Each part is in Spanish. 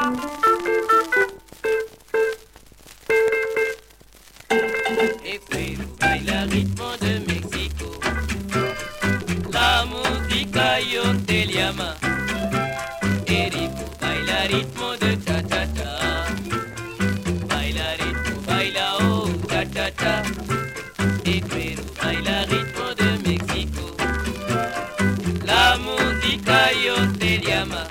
It's free, baila ritmo de México. La música yo te llama. It's free, baila ritmo de ta ta ta. ritmo baila oh ta ta. It's free, baila ritmo de México. La música yo te llama.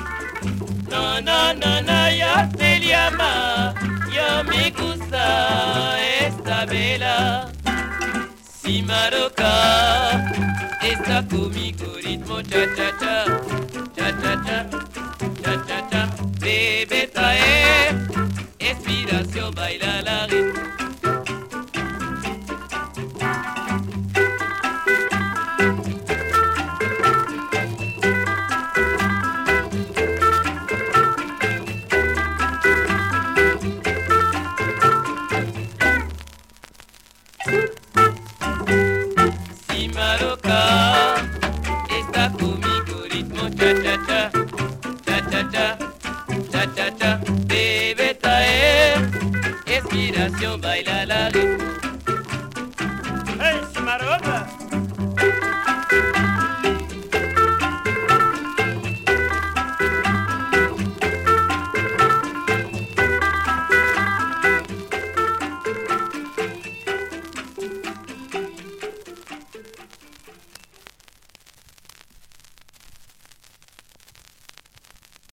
Bela, si maroca, está comigo ritmo cha cha cha, cha cha cha, cha cha cha, bebé Cha, baila la